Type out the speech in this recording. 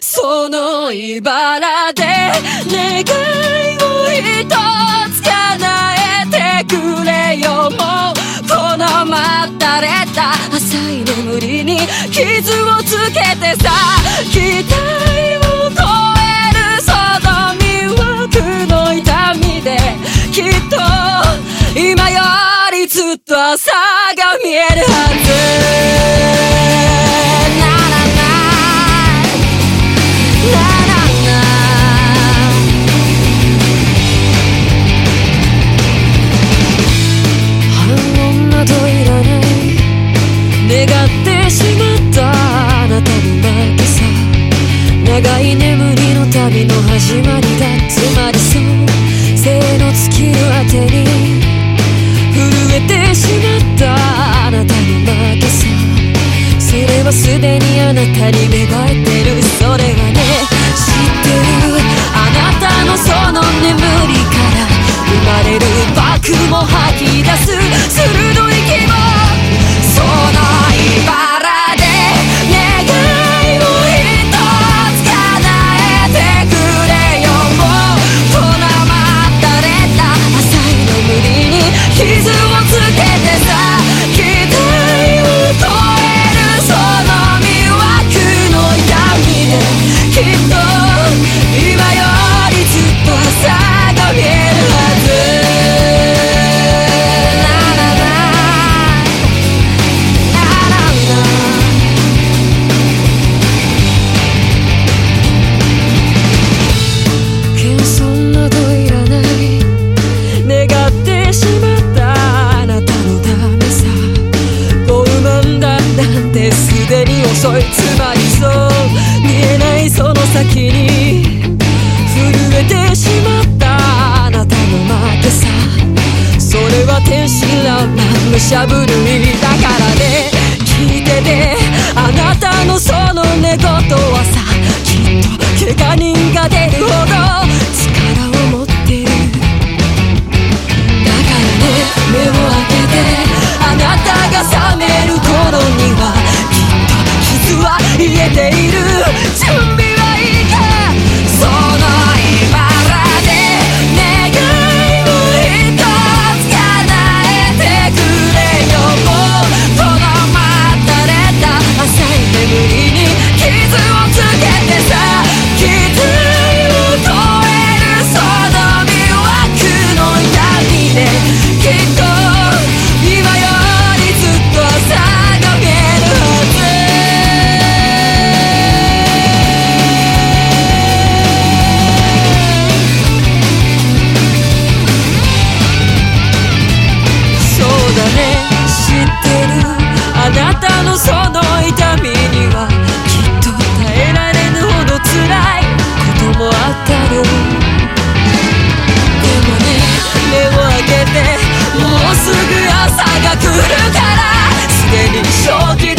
その茨で願いを一つ叶えてくれよもうこの待たれた。浅い眠りに傷をつけてさ期待を超える。その魅惑の痛みできっと今よりずっと朝が見える。はず願ってしまったあなたに負けさ長い眠りの旅の始まりだつまりそう生の尽きるあてに震えてしまったあなたに負けさそれはすでにあなたに芽生えてるそれがね知ってるあなたのその眠りから生まれる爆も吐き出す鋭いそいつまりそう。見えないその先に。震えてしまった。あなたの負けさ。それは天真爛漫のしゃぶるるからすでに正気